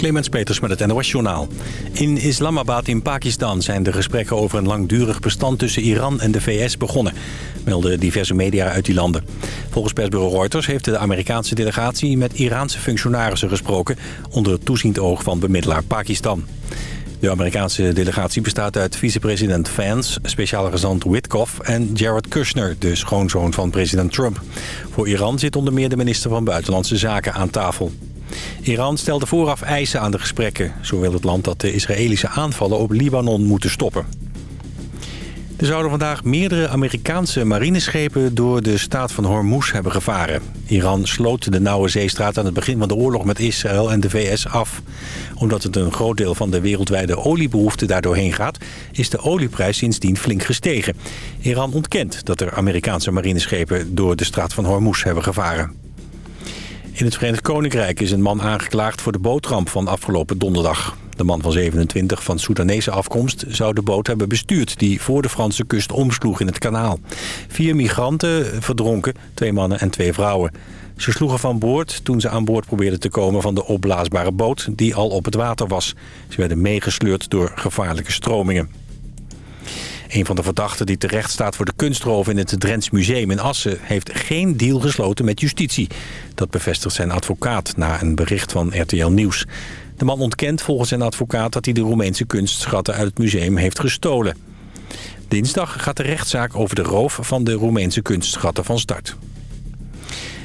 Clemens Peters met het NOS Journaal. In Islamabad in Pakistan zijn de gesprekken over een langdurig bestand tussen Iran en de VS begonnen, melden diverse media uit die landen. Volgens persbureau Reuters heeft de Amerikaanse delegatie met Iraanse functionarissen gesproken onder het toeziend oog van bemiddelaar Pakistan. De Amerikaanse delegatie bestaat uit vicepresident Vance, speciale gezant Witkoff en Jared Kushner, de schoonzoon van president Trump. Voor Iran zit onder meer de minister van Buitenlandse Zaken aan tafel. Iran stelde vooraf eisen aan de gesprekken. Zo wil het land dat de Israëlische aanvallen op Libanon moeten stoppen. Er zouden vandaag meerdere Amerikaanse marineschepen door de staat van Hormuz hebben gevaren. Iran sloot de Nauwe Zeestraat aan het begin van de oorlog met Israël en de VS af. Omdat het een groot deel van de wereldwijde oliebehoefte daardoorheen gaat... is de olieprijs sindsdien flink gestegen. Iran ontkent dat er Amerikaanse marineschepen door de straat van Hormuz hebben gevaren. In het Verenigd Koninkrijk is een man aangeklaagd voor de bootramp van afgelopen donderdag. De man van 27 van Soedanese afkomst zou de boot hebben bestuurd... die voor de Franse kust omsloeg in het kanaal. Vier migranten verdronken, twee mannen en twee vrouwen. Ze sloegen van boord toen ze aan boord probeerden te komen van de opblaasbare boot... die al op het water was. Ze werden meegesleurd door gevaarlijke stromingen. Een van de verdachten die terecht staat voor de kunstroof in het Drents Museum in Assen... heeft geen deal gesloten met justitie. Dat bevestigt zijn advocaat na een bericht van RTL Nieuws. De man ontkent volgens zijn advocaat dat hij de Roemeense kunstschatten uit het museum heeft gestolen. Dinsdag gaat de rechtszaak over de roof van de Roemeense kunstschatten van start.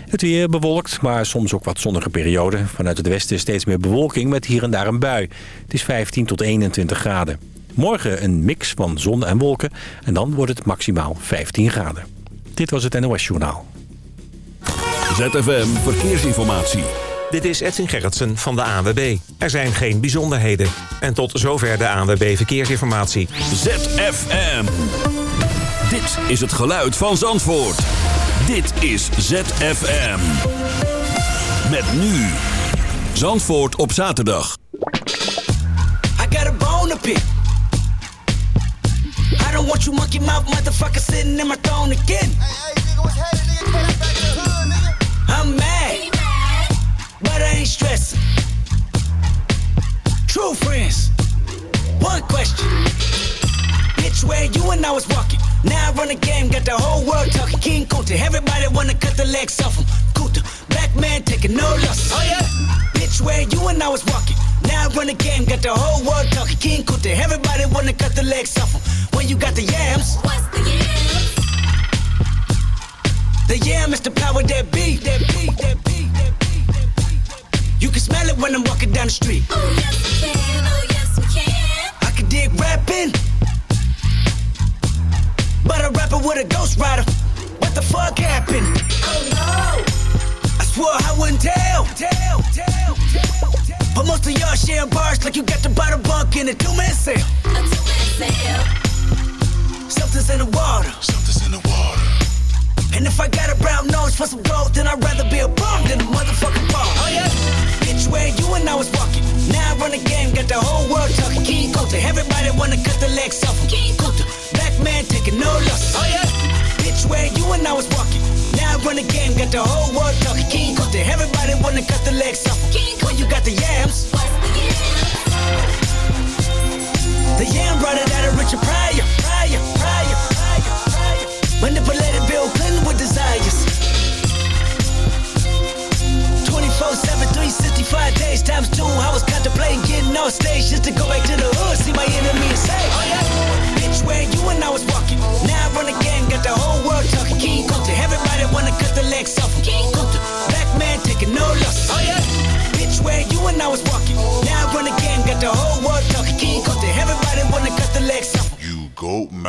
Het weer bewolkt, maar soms ook wat zonnige perioden. Vanuit het westen steeds meer bewolking met hier en daar een bui. Het is 15 tot 21 graden. Morgen een mix van zon en wolken en dan wordt het maximaal 15 graden. Dit was het NOS Journaal. ZFM Verkeersinformatie. Dit is Edwin Gerritsen van de ANWB. Er zijn geen bijzonderheden. En tot zover de ANWB Verkeersinformatie. ZFM. Dit is het geluid van Zandvoort. Dit is ZFM. Met nu. Zandvoort op zaterdag. Don't want you monkey mouth motherfucker sitting in my throne again. I'm mad, but I ain't stressing. True friends, one question. Bitch, where you and I was walking. Now I run the game, got the whole world talking. King Kunta, everybody wanna cut the legs off him. Kunta, black man taking no losses. Oh yeah? Bitch, where you and I was walking. Now I run the game, got the whole world talking. King Kunta, everybody wanna cut the legs off him. When you got the yams. What's the yams? The yam is the power that beat, that beat, that beat, that beat, that beat. You can smell it when I'm walking down the street. Oh yes we can, oh yes we can. I can dig rapping, but a rapper with a ghost rider. What the fuck happened? Oh no, I swore I wouldn't tell, tell, tell, tell, tell. But most of y'all share bars like you got the bottom bunk in a two-man sale. a two-man sale. Something's in the water. Something's in the water. And if I got a brown nose for some gold, then I'd rather be a bum than a motherfucking bum. Oh yeah? Bitch, where you and I was walking. Now I run the game, got the whole world talking. King Kunta, everybody wanna cut the legs off him. King Kunta, black man taking no losses. Oh yeah? Bitch, where you and I was walking. Now I run the game, got the whole world talking. King Kunta, everybody wanna cut the legs off. When you got the yams?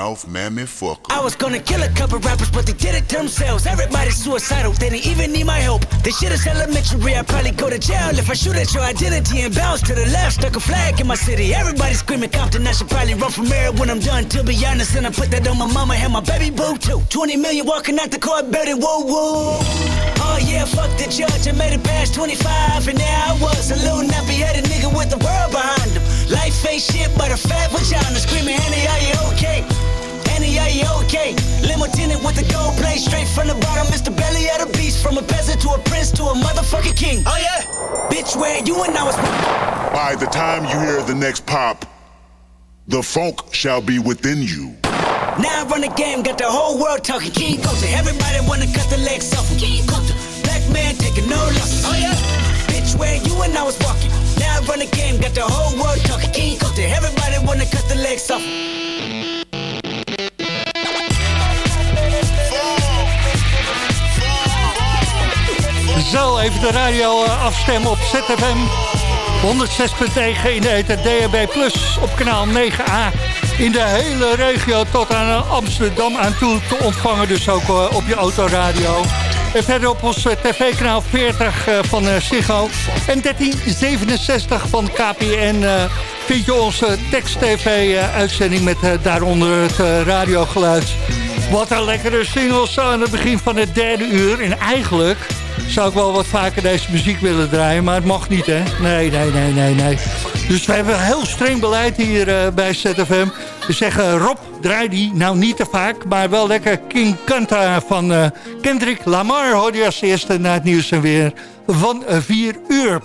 Mouth mammy fucker. I was gonna kill a couple rappers, but they did it themselves. Everybody's suicidal, they didn't even need my help. This shit is elementary, I'd probably go to jail if I shoot at your identity and bounce to the left. Stuck a flag in my city, everybody screaming Compton. I should probably run from mayor when I'm done, to be honest. And I put that on my mama and my baby boo too. 20 million walking out the court, baby, whoa, whoa. Oh yeah, fuck the judge, I made it past 25, and there I was, a little nappy headed nigga with the world behind him. Life ain't shit but a fat vagina, screaming, Annie, are you okay? Annie, are you okay? Limo tinted with the gold plate, straight from the bottom, Mr. Belly of the beast. From a peasant to a prince to a motherfucking king. Oh yeah? Bitch, where you and I was. By the time you hear the next pop, the funk shall be within you. Now I run the game, got the whole world talking King Coulter. Everybody wanna cut the legs off King Coulter. Black man taking no losses. Oh yeah. Bitch, where you and I was walking. Now I run the game, got the whole world talking King Coulter. Everybody wanna cut the legs off. Zo, even de radio eh, afstemmen op ZFM. 106.9 in de ether DHB Plus op kanaal 9A. In de hele regio tot aan eh, Amsterdam aan toe te ontvangen. Dus ook eh, op je autoradio. En verder op ons tv-kanaal 40 eh, van Ziggo. En 1367 van KPN vind je onze tekst-tv-uitzending... met daaronder het radiogeluid. Wat een lekkere single zo aan het begin van het derde uur. En eigenlijk zou ik wel wat vaker deze muziek willen draaien, maar het mag niet, hè? Nee, nee, nee, nee, nee. Dus we hebben heel streng beleid hier eh, bij ZFM. We zeggen, Rob, draai die nou niet te vaak, maar wel lekker King Kanta van eh, Kendrick Lamar. Hoor je als eerste na het nieuws en weer van 4 uur.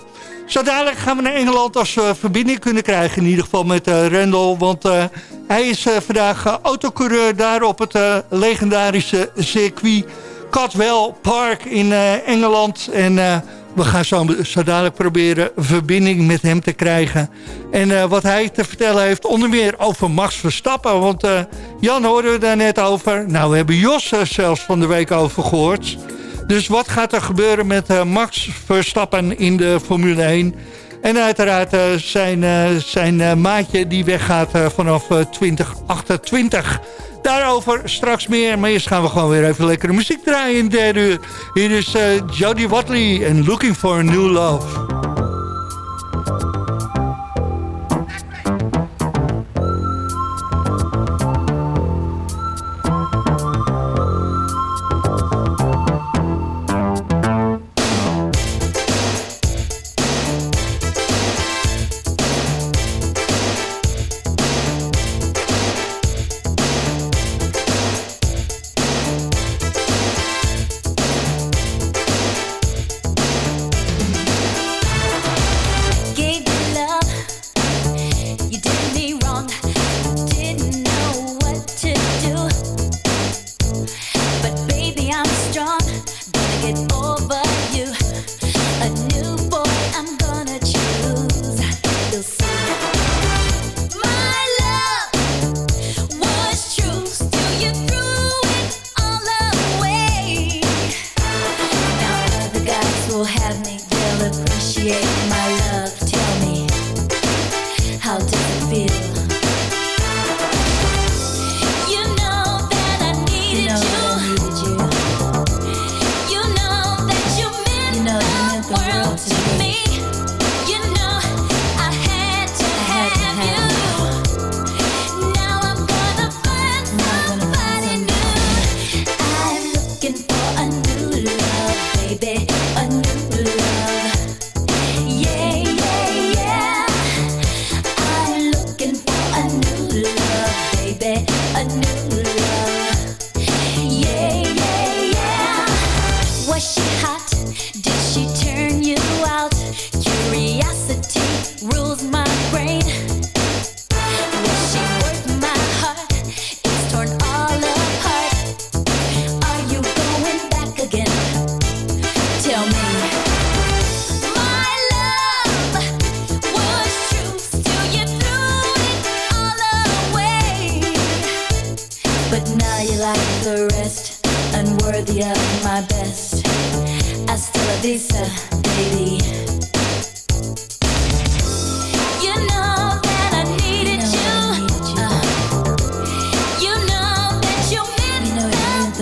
Zo dadelijk gaan we naar Engeland als we verbinding kunnen krijgen. In ieder geval met eh Randall. Want eh, hij is eh, vandaag eh, autocoureur daar op het eh, legendarische circuit Caldwell Park in eh, Engeland. En eh, we gaan zo, zo dadelijk proberen verbinding met hem te krijgen. En eh, wat hij te vertellen heeft, onder meer over Max Verstappen. Want Jan hoorden we daar net over. Nou, we hebben Jos er zelfs van de week over gehoord. Dus wat gaat er gebeuren met Max Verstappen in de Formule 1? En uiteraard eh, zijn, eh, zijn eh, maatje die weggaat vanaf eh, 2028. Daarover straks meer. Maar eerst gaan we gewoon weer even lekkere muziek draaien in de derde uur. Hier is Jodie Watley en Looking for a New Love.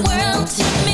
World to me.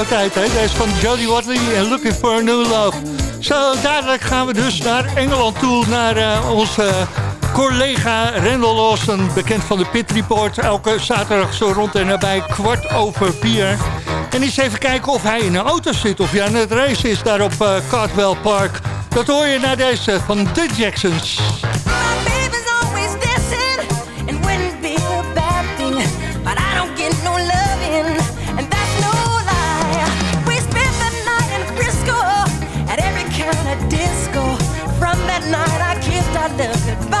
Discotijd, hè? Deze van Jodie Watley en Looking for a New Love. Zo, dadelijk gaan we dus naar Engeland toe, naar eh, onze collega Randall Lawson, bekend van de Pit Report. Elke zaterdag zo rond en nabij kwart over vier. En eens even kijken of hij in een auto zit, of hij aan het race is daar op eh, Cardwell Park. Dat hoor je naar deze van The Jacksons. That night, I kissed our love goodbye.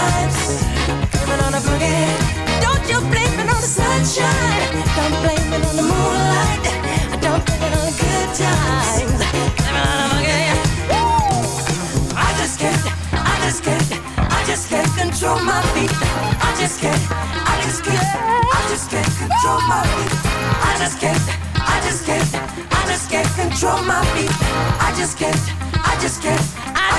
Times. Blame on the boogie. Don't you blame it on the sunshine. Don't blame it on the moonlight. I don't blame it on the good times. Blame it on the boogie. Woo! I just can't. I just can't. I just can't control my feet. I just can't. I just can't. I just can't control my feet. I just can't. I just can't. I just can't control my feet. I just can't. I just can't.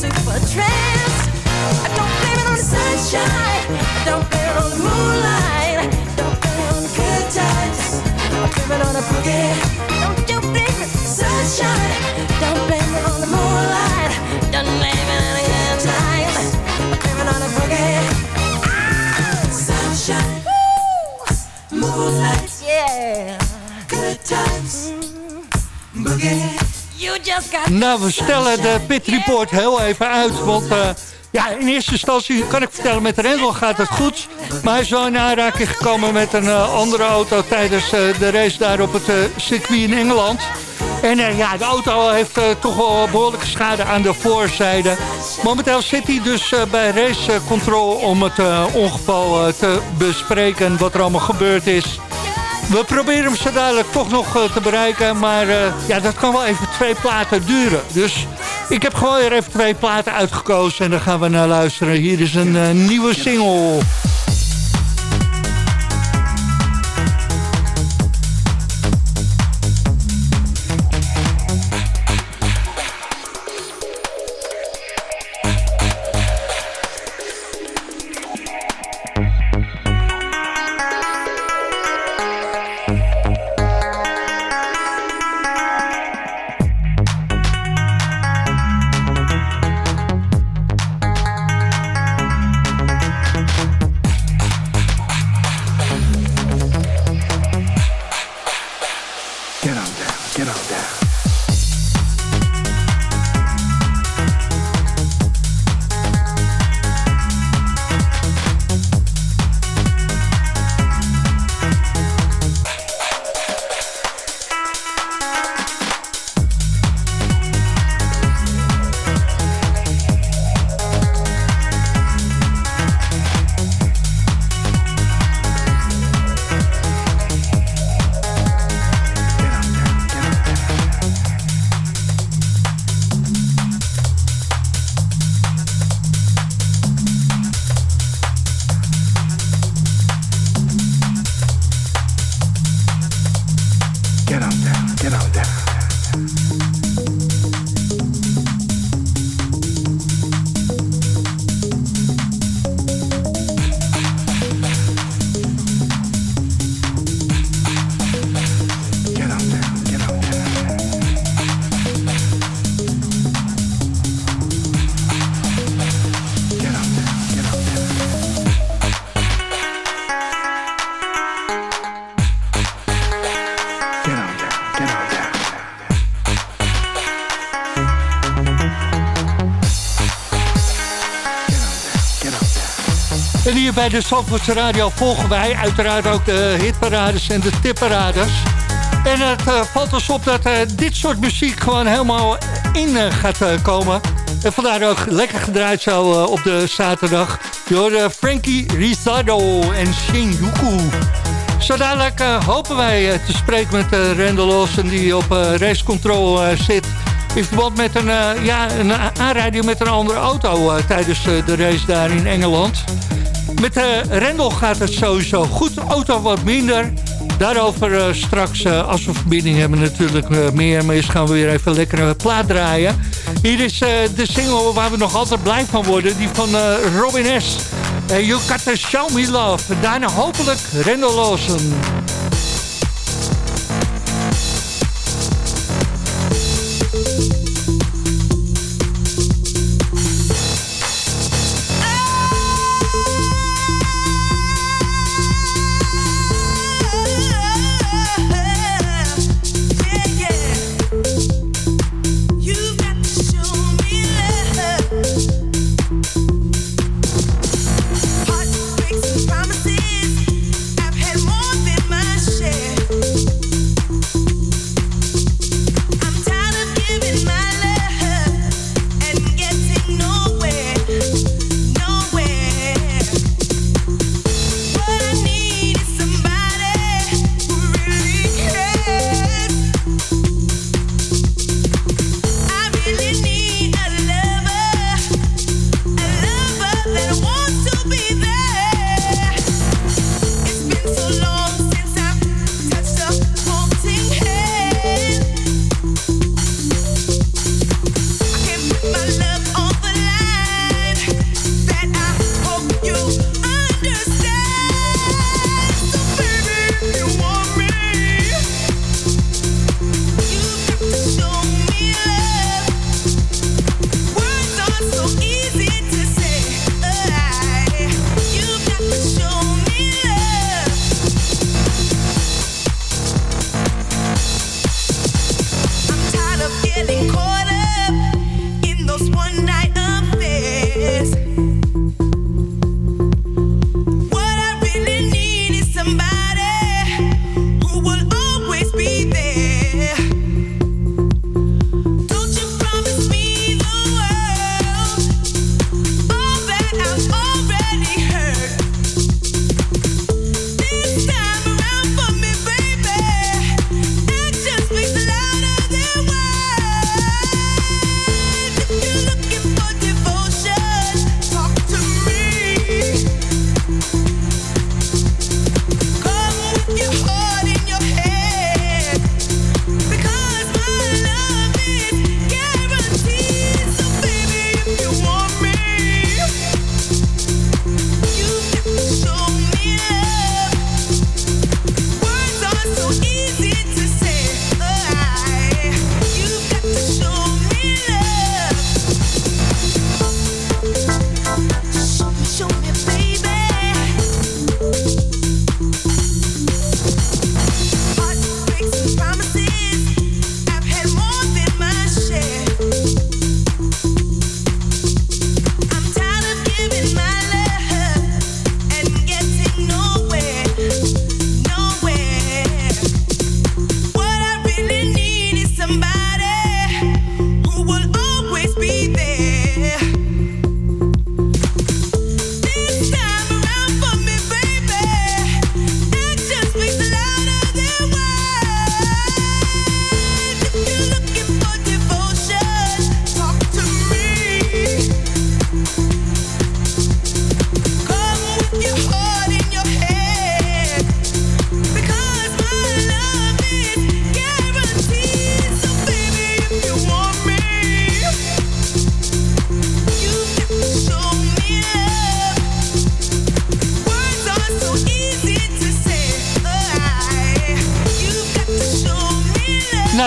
super trance. I don't blame it on the sunshine. Nou, we stellen de Pit Report heel even uit, want... eh, ja, in eerste instantie kan ik vertellen, met Rendel gaat het goed. Maar hij is wel in aanraking gekomen met een eh, andere auto tijdens eh, de race daar op het circuit in Engeland. En ja, de auto heeft toch wel behoorlijke schade aan de voorzijde. Momenteel zit hij dus bij race control om het ongeval te bespreken wat er allemaal gebeurd is. We proberen hem zo dadelijk toch nog eh, te bereiken. Maar eh, ja, dat kan wel even twee platen duren. Dus ik heb gewoon weer even twee platen uitgekozen. En daar gaan we naar luisteren. Hier is een eh, nieuwe single. Bij de Zandvoortse Radio volgen wij uiteraard ook de hitparades en de tipparades. En het eh, valt ons op dat eh, dit soort muziek gewoon helemaal in eh, gaat komen. En vandaar ook lekker gedraaid zo op de zaterdag. Door Frankie Rizardo en Shinjuku. Zo dadelijk hopen wij te spreken met uh, Randall Lawson die op racecontrol zit. In verband met een, ja, een aanrijding met een andere auto tijdens de race daar in Engeland. Met uh, Rendel gaat het sowieso goed. De auto wat minder. Daarover uh, straks, uh, als we verbinding hebben, natuurlijk meer. Maar eerst gaan we weer even lekker een plaat draaien. Hier is de single waar we nog altijd blij van worden. Die van Robin S. you got to show me love. Daarna hopelijk Rendel Lawson.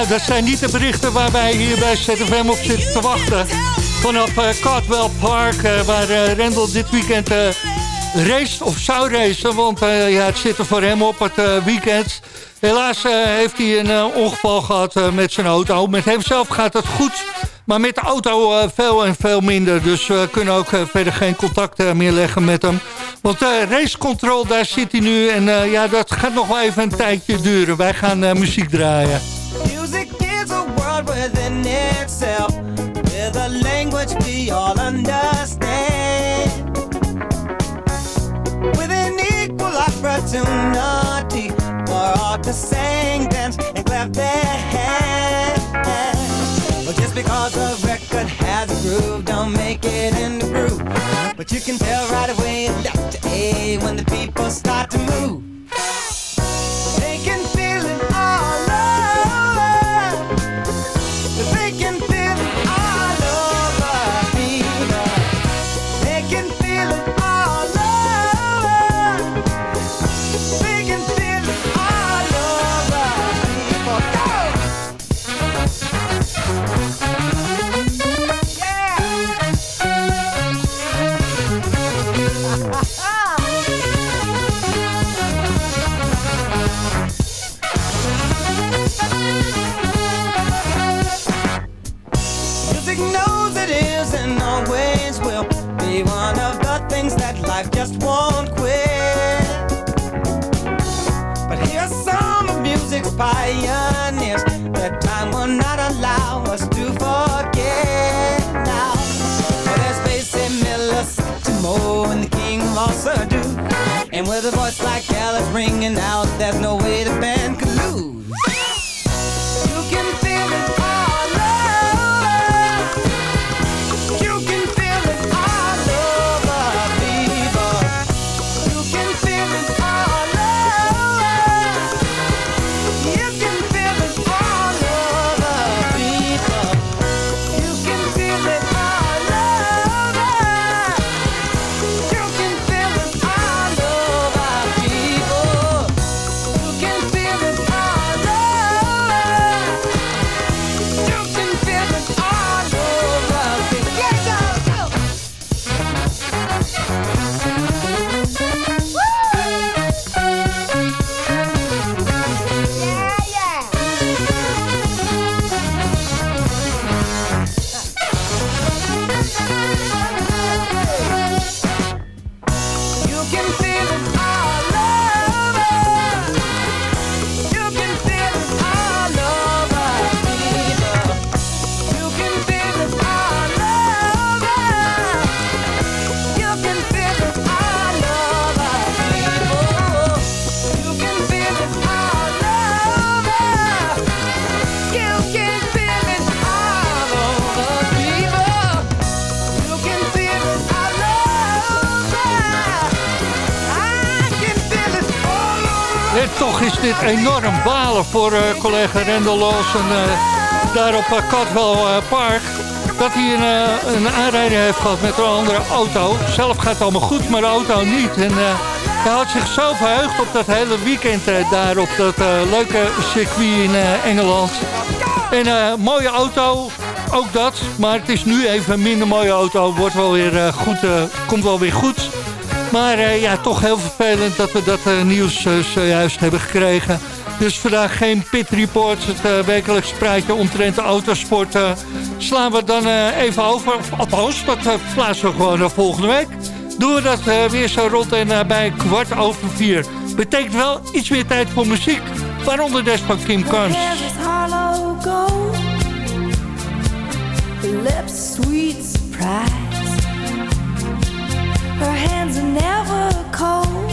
Nou, dat zijn niet de berichten waar wij hier bij ZFM op zitten te wachten. Vanaf uh, Cardwell Park, uh, waar uh, Rendel dit weekend race of zou racen. Want ja, het zit er voor hem op het weekend. Helaas heeft hij een ongeval gehad met zijn auto. Met hem zelf gaat het goed. Maar met de auto eh, veel en veel minder. Dus we kunnen ook eh, verder geen contact eh, meer leggen met hem. Want uh, racecontrol, daar zit hij nu. En eh, ja, dat gaat nog wel even een tijdje duren. Wij gaan eh, muziek draaien. Music is a world within itself, with a language we all understand. With an equal opportunity for all to sing, dance, and clap their hands. But just because a record has a groove, don't make it in the groove. But you can tell right away, to A, when the people start to move. Pioneers that time will not allow us to forget now. Well, there's Basie Miller, Timo, and the King of all do. And with a voice like Alice ringing out, there's no way the band could lose. You can feel it enorm balen voor eh, collega Rendel Lawson eh, daar op eh, Park. Dat hij een, een aanrijding heeft gehad met een andere auto. Zelf gaat het allemaal goed, maar de auto niet. En hij had zich zo verheugd op dat hele weekend daar op dat leuke circuit in Engeland. En mooie auto, ook dat. Maar het is nu even een minder mooie auto. Wordt wel weer goed, komt wel weer goed. Maar ja, toch heel vervelend dat we dat nieuws zojuist hebben gekregen. Dus vandaag geen pit report. Het eh, wekelijks praatje omtrent de autosport eh, slaan we dan eh, even over. Of, althans, dat plaatsen we gewoon volgende week. Doen we dat weer zo rond en bij kwart over vier. Betekent wel iets meer tijd voor muziek. Waaronder des van Kim Carnes. lips sweet surprise. Her hands are never cold.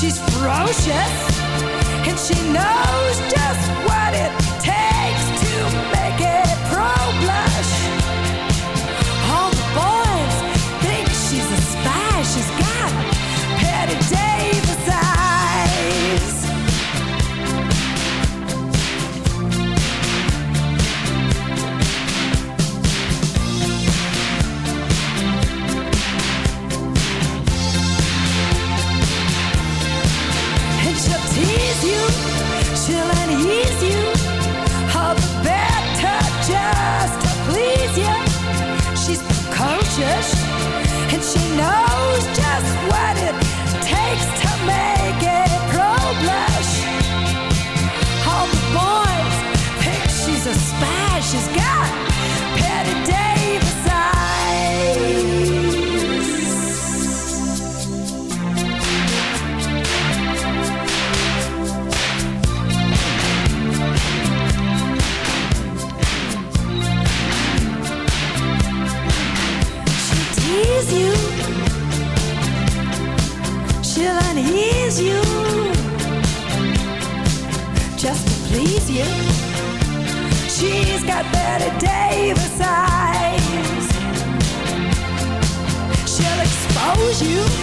She's ferocious, and she knows just what it got Betty Davis eyes. She'll expose you.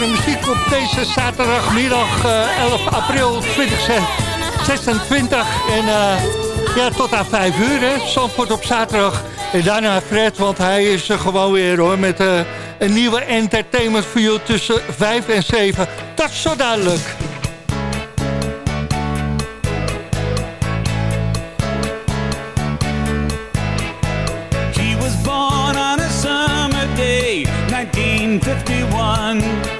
Lekkere muziek op deze zaterdagmiddag eh, 11 april 2026. En eh, ja, tot aan 5 uur, hè. Zandvoort op zaterdag. En daarna Fred, want hij is er gewoon weer, hoor. Met eh, een nieuwe entertainment voor you tussen 5 en 7. Dat is zo duidelijk. He was born on a summer day, 1951.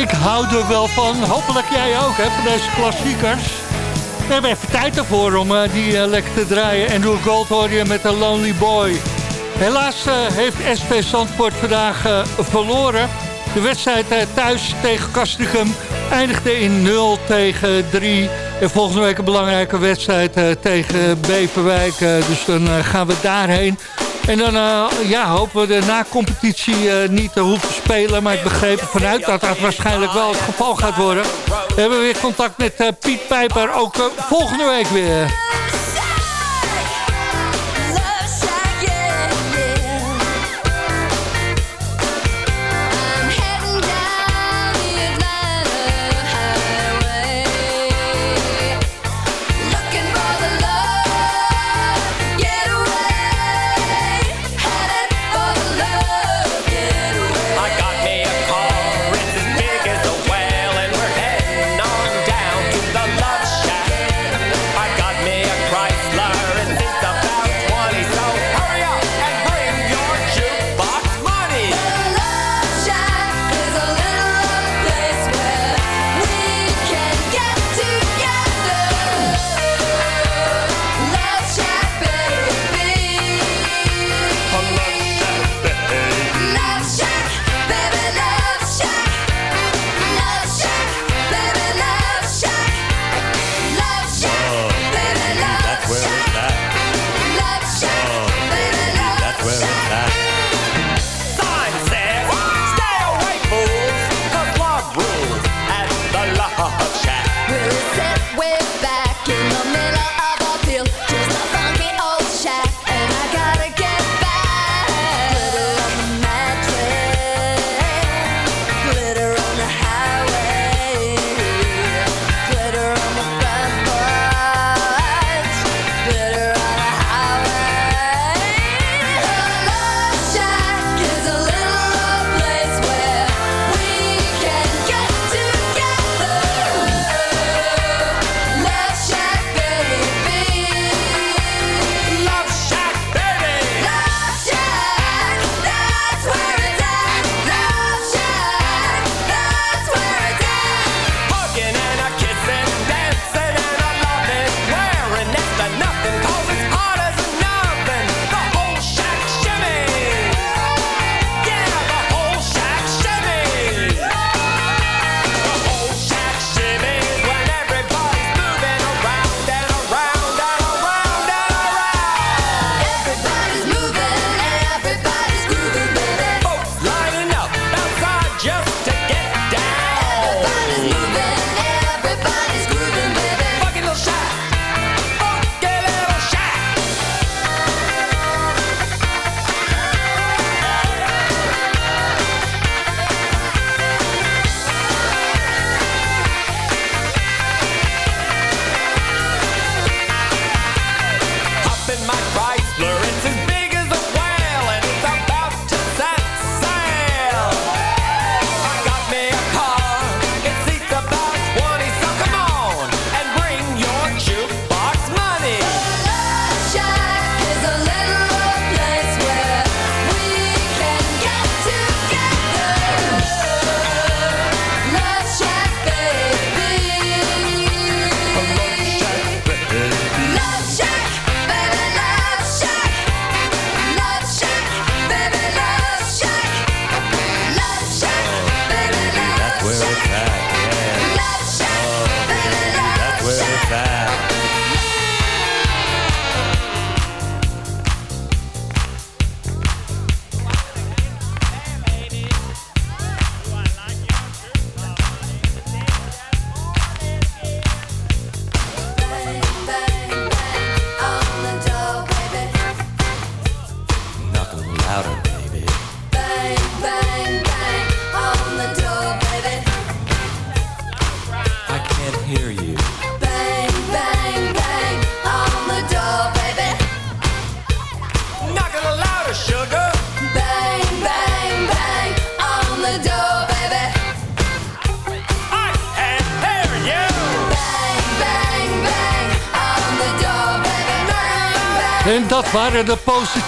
Ik hou er wel van. Hopelijk jij ook, hè, van deze klassiekers. We hebben even tijd ervoor om eh, die eh, lekker te draaien. Andrew Gold hoor je met een Lonely Boy. Helaas eh, heeft SP Zandvoort vandaag verloren. De wedstrijd thuis tegen Castricum eindigde in 0 tegen 3. En volgende week een belangrijke wedstrijd tegen Beverwijk. dus dan gaan we daarheen. En dan eh, ja, hopen we de na-competitie eh, niet te hoeven spelen. Maar ik begreep vanuit dat dat waarschijnlijk wel het geval gaat worden. We hebben weer contact met eh, Piet Pijper. Ook eh, volgende week weer.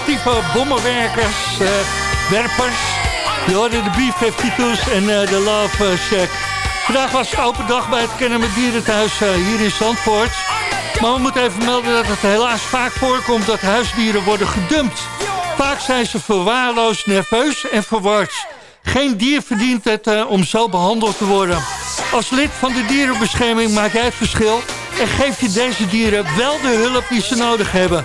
actieve bommenwerkers, uh, werpers. Je hoorde de B-52's en eh, de Love eh, Shack. Vandaag was het open dag bij het Kennen met Dierenthuis uh, hier in Zandvoort. Maar we moeten even melden dat het helaas vaak voorkomt dat huisdieren worden gedumpt. Vaak zijn ze verwaarloosd, nerveus en verward. Geen dier verdient het om zo behandeld te worden. Als lid van de dierenbescherming maak jij het verschil... en geef je deze dieren wel de hulp die ze nodig hebben.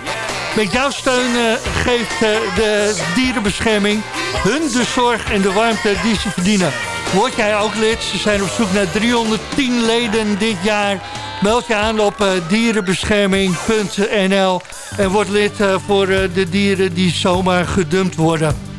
Met jouw steun geeft eh, de dierenbescherming hun de zorg en de warmte die ze verdienen. Word jij ook lid? Ze zijn op zoek naar 310 leden dit jaar. Meld je aan op eh, dierenbescherming.nl en word lid eh, voor de dieren die zomaar gedumpt worden.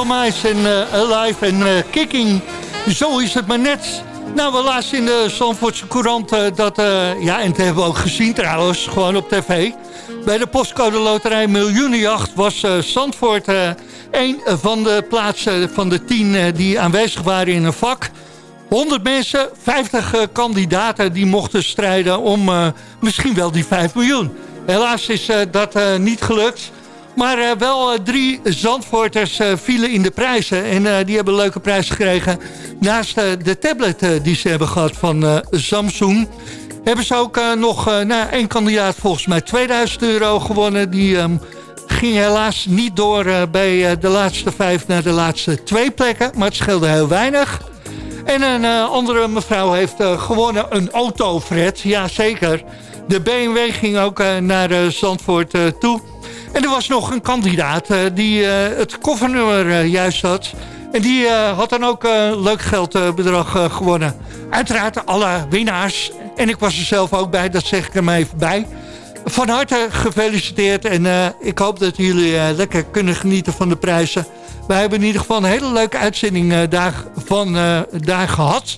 En eh, Alive en eh, Kicking. Zo is het maar net. Nou, we in de Zandvoortse Courant eh, dat... ja, en dat hebben we ook gezien trouwens, gewoon op tv. Bij de postcode loterij Miljoenenjacht was Zandvoort... een van de plaatsen van de tien die aanwezig waren in een vak... 100 mensen, 50 eh, kandidaten die mochten strijden om misschien wel die 5 miljoen. Helaas is dat niet gelukt. Maar eh, wel eh, drie Zandvoorters eh, vielen in de prijzen. En die hebben leuke prijs gekregen. Naast de tablet die ze hebben gehad van Samsung... hebben ze ook nog nou, één kandidaat volgens mij 2000 euro gewonnen. Die ehm, ging helaas niet door bij de laatste vijf naar de laatste twee plekken. Maar het scheelde heel weinig. En een andere mevrouw heeft gewonnen een auto, Fred. Ja, zeker. De BMW ging ook naar Zandvoort toe. En er was nog een kandidaat eh, die eh, het koffernummer eh, juist had. En die had dan ook een leuk geldbedrag gewonnen. Uiteraard alle winnaars. En ik was er zelf ook bij, dat zeg ik er maar even bij. Van harte gefeliciteerd en ik hoop dat jullie lekker kunnen genieten van de prijzen. Wij hebben in ieder geval een hele leuke uitzending daar, van, daar gehad.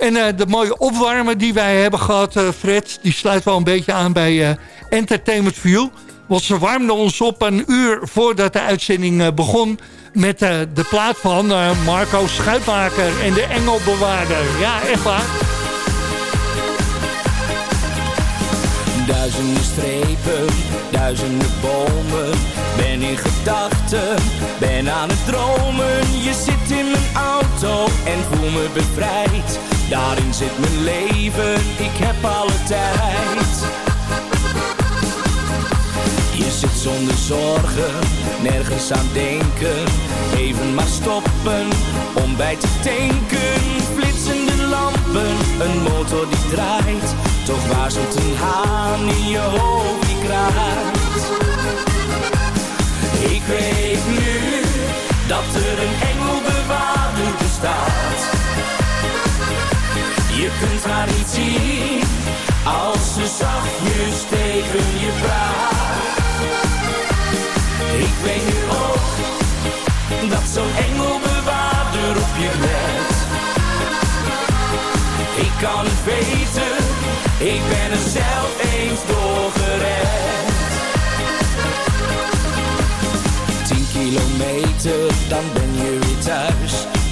En de mooie opwarmen die wij hebben gehad, eh, Fred... die sluit wel een beetje aan bij eh, Entertainment View. Want ze warmden ons op een uur voordat de uitzending eh, begon... met eh, de plaat van eh, Marco Schuitmaker en de Engelbewaarder. Ja, echt waar. Duizenden strepen, duizenden bomen. Ben in gedachten, ben aan het dromen. Je zit in mijn auto en voel me bevrijd. Daarin zit mijn leven, ik heb alle tijd. Zit zonder zorgen, nergens aan denken. Even maar stoppen, om bij te tanken. Flitsende lampen, een motor die draait. Toch waarschuwt een haan in je hoofd die. Ik weet nu dat er een engelbewaarder bestaat. Je kunt haar niet zien als ze zachtjes tegen je praat. Ik weet nu ook dat zo'n engelbewaarder op je let. Ik kan het weten, ik ben er zelf eens door gered. 10 kilometer, dan ben je weer thuis.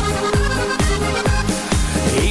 Ik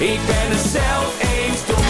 ik ben er zelf eens door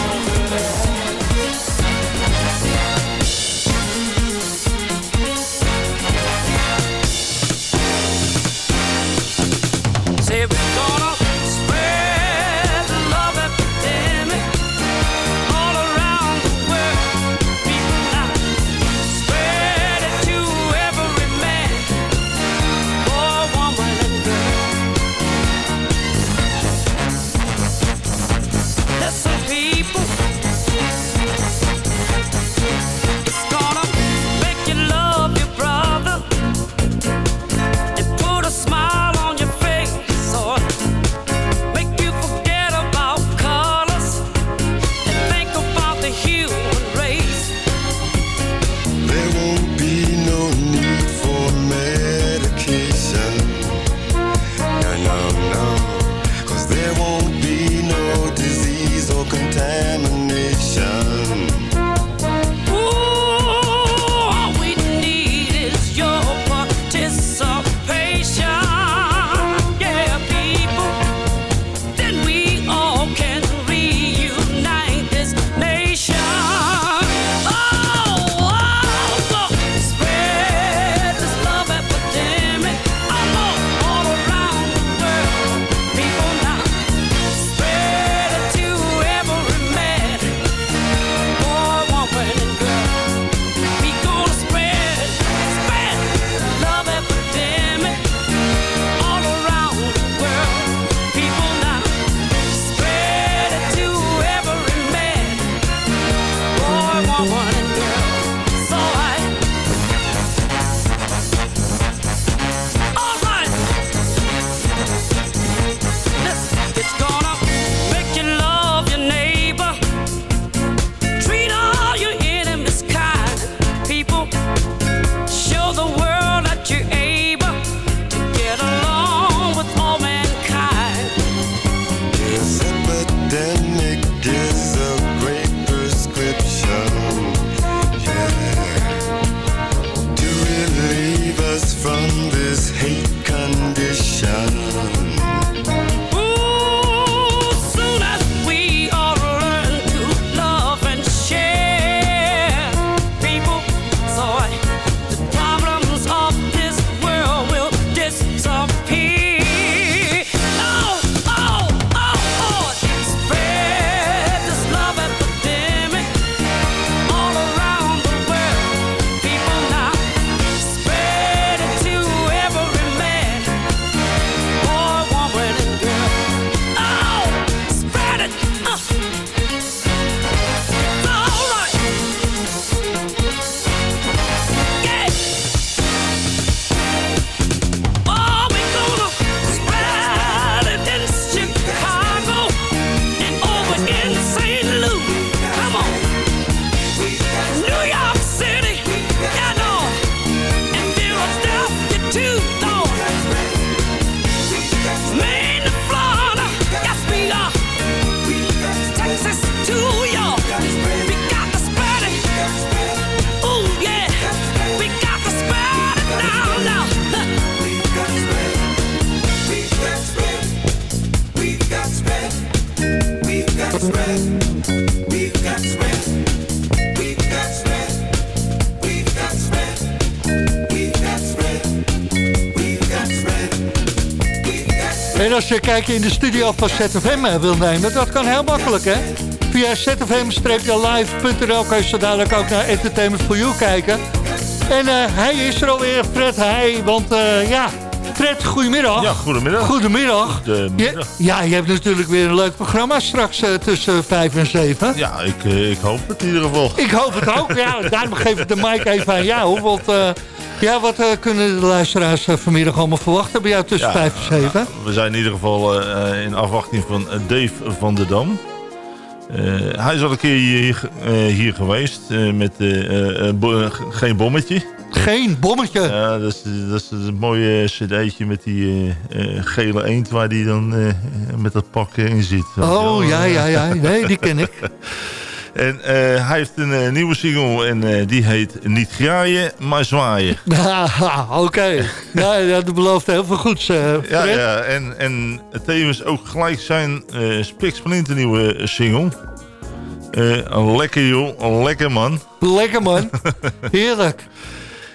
En als je kijken in de studio van ZFM eh, wil nemen, dat kan heel makkelijk, hè? Via zfm-live.nl kan je zo dadelijk ook naar Entertainment for You kijken. En eh, hij is er alweer, Fred Heij, want eh, ja... Fred, goedemiddag. Ja, goedemiddag. Goedemiddag. Goedemiddag. Ja, je hebt natuurlijk weer een leuk programma straks tussen 5 en 7. Ja, ik, ik hoop het in ieder geval. Ik hoop het ook. Ja, daarom geef ik de mic even aan jou. Want ja, wat eh, kunnen de luisteraars eh, vanmiddag allemaal verwachten bij jou tussen Ja, 5 en 7? We zijn in ieder geval eh, in afwachting van Dave van der Dam. Hij is al een keer hier, hier geweest met bo- Geen Bommetje. Geen bommetje. Ja, dat is, dat is een mooie cd'tje met die gele eend waar die dan met dat pak in zit. Oh, ja, ja, ja. Nee, die ken ik. En eh, hij heeft een eh, nieuwe single en eh, die heet Niet graaien, maar zwaaien. Ja, oké. Nou, dat belooft heel veel goeds, Ja, Fred. ja en, en tevens ook gelijk zijn uh, nieuwe single. Een lekker joh, een lekker man. Lekker man, heerlijk.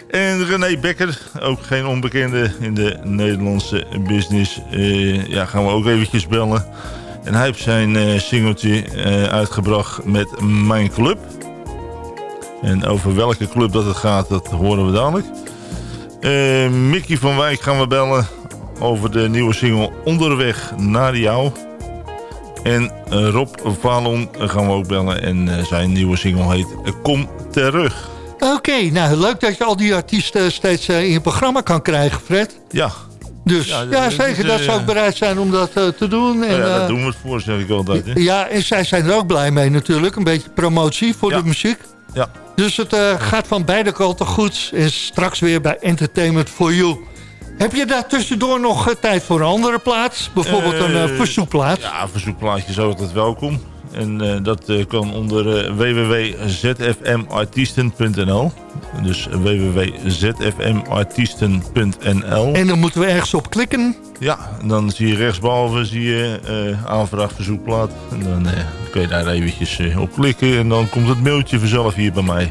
En René Bekker, ook geen onbekende in de Nederlandse business. Ja, gaan we ook eventjes bellen. En hij heeft zijn eh singeltje eh, uitgebracht met Mijn Club. En over welke club dat het gaat, dat horen we dadelijk. Eh, Mickey van Wijk gaan we bellen over de nieuwe single Onderweg naar jou. En Rob Valon gaan we ook bellen en zijn nieuwe single heet Kom terug. Oké, nou leuk dat je al die artiesten steeds in je programma kan krijgen, Fred. Ja. Dus Ja, ja, dat zeker is, dat eh, ze ook bereid zijn om dat eh, te doen. En, Nou ja, eh, daar doen we het voor, zeg ik altijd. Hè? ja, en zij zijn er ook blij mee natuurlijk. Een beetje promotie voor de muziek. Ja. Dus het eh, gaat van beide kanten goed. En straks weer bij Entertainment for You. Heb je daar tussendoor nog eh, tijd voor een andere plaats? Bijvoorbeeld een eh, Eh, verzoekplaats? Ja, verzoekplaatje is altijd welkom. En eh, dat eh, kan onder eh, www.zfmartiesten.nl. Dus www.zfmartiesten.nl. En dan moeten we ergens op klikken. Ja, en dan zie je rechtsboven zie je eh, aanvraag verzoekplaat. En dan kun je daar eventjes op klikken en dan komt het mailtje vanzelf hier bij mij.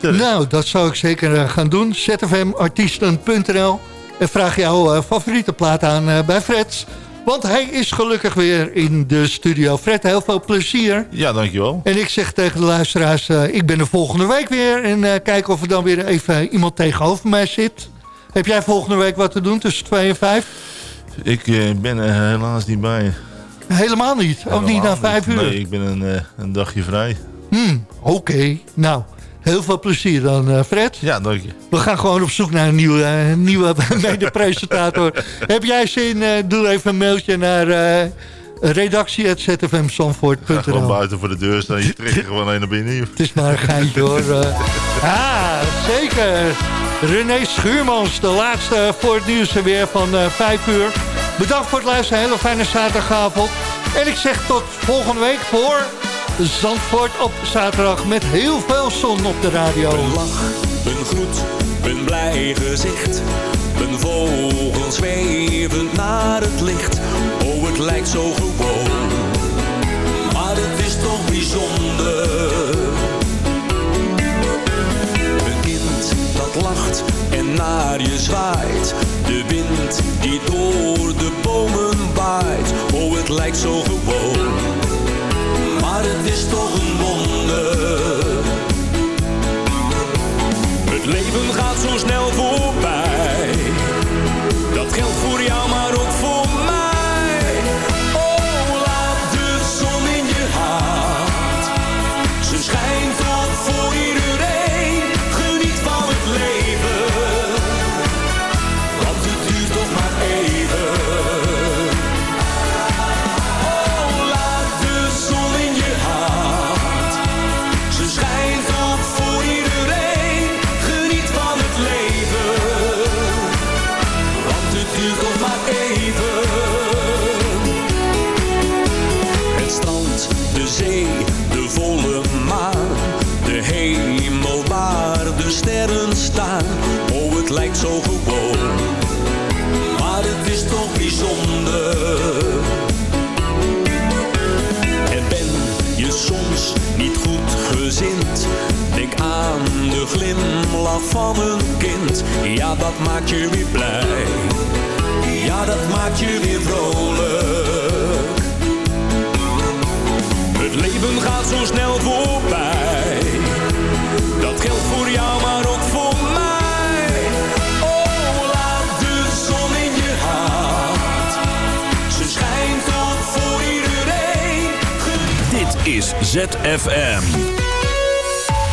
Nou, dat zou ik zeker gaan doen. zfmartiesten.nl En vraag jouw favoriete plaat aan bij Fred. Want hij is gelukkig weer in de studio. Fred, heel veel plezier. Ja, dankjewel. En ik zeg tegen de luisteraars, eh, ik ben er volgende week weer. En eh, kijken of er dan weer even iemand tegenover mij zit. Heb jij volgende week wat te doen tussen 2 en 5? Ik eh, ben er helaas niet bij. Helemaal niet. Ook niet na 5 uur. Nee, ik ben een, een dagje vrij. Hmm, Oké, nou, heel veel plezier dan, eh, Fred. Ja, dank je. We gaan gewoon op zoek naar een nieuwe, eh, nieuwe mede-presentator. Heb jij zin, eh, doe even een mailtje naar Ga gewoon buiten voor de deur staan. Je trekt er gewoon een naar binnen. Het is maar een geintje hoor. Ah, zeker. René Schuurmans, de laatste voor het nieuws weer van eh 5 uur. Bedankt voor het luisteren, hele fijne zaterdagavond. En ik zeg tot volgende week voor Zandvoort op zaterdag met heel veel zon op de radio. Een lach, een groet, een blij gezicht. Een vogel zwevend naar het licht. Oh, het lijkt zo gewoon. Maar het is toch bijzonder. Een kind dat lacht en naar je zwaait. De wind die door de bomen waait. Oh, het lijkt zo gewoon. Van een kind. Ja, dat maakt je weer blij. Ja, dat maakt je weer vrolijk. Het leven gaat zo snel voorbij. Dat geldt voor jou, maar ook voor mij. Oh, laat de zon in je hart. Ze schijnt op voor iedereen. Dit is ZFM.